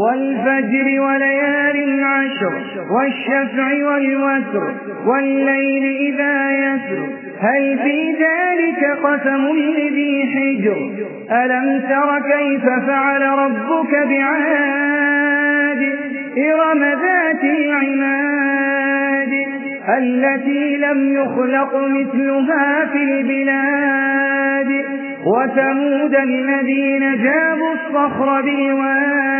والفجر وليال عشر والشفع والوتر والليل إذا يسر. هل في ذلك قسم لذي حجر؟ ألم تر كيف فعل ربك بعاد؟ إرم ذات العماد التي لم يخلق مثلها في البلاد. وثمود الذين جابوا الصخر بالواد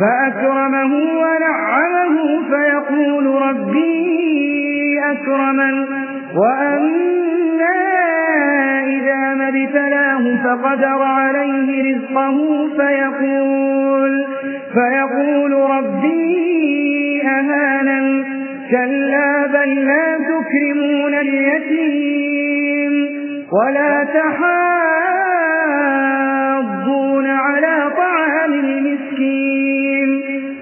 فأكرمه ونعمه فيقول ربي أكرمن وأما إذا ما ابتلاه فقدر عليه رزقه فيقول, فيقول ربي أهانا كلا بل لا تكرمون اليتيم ولا تحاضون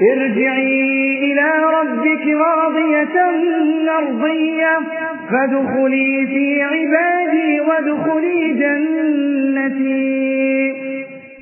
ارجعي إلى ربك راضية مرضية فادخلي في عبادي وادخلي جنتي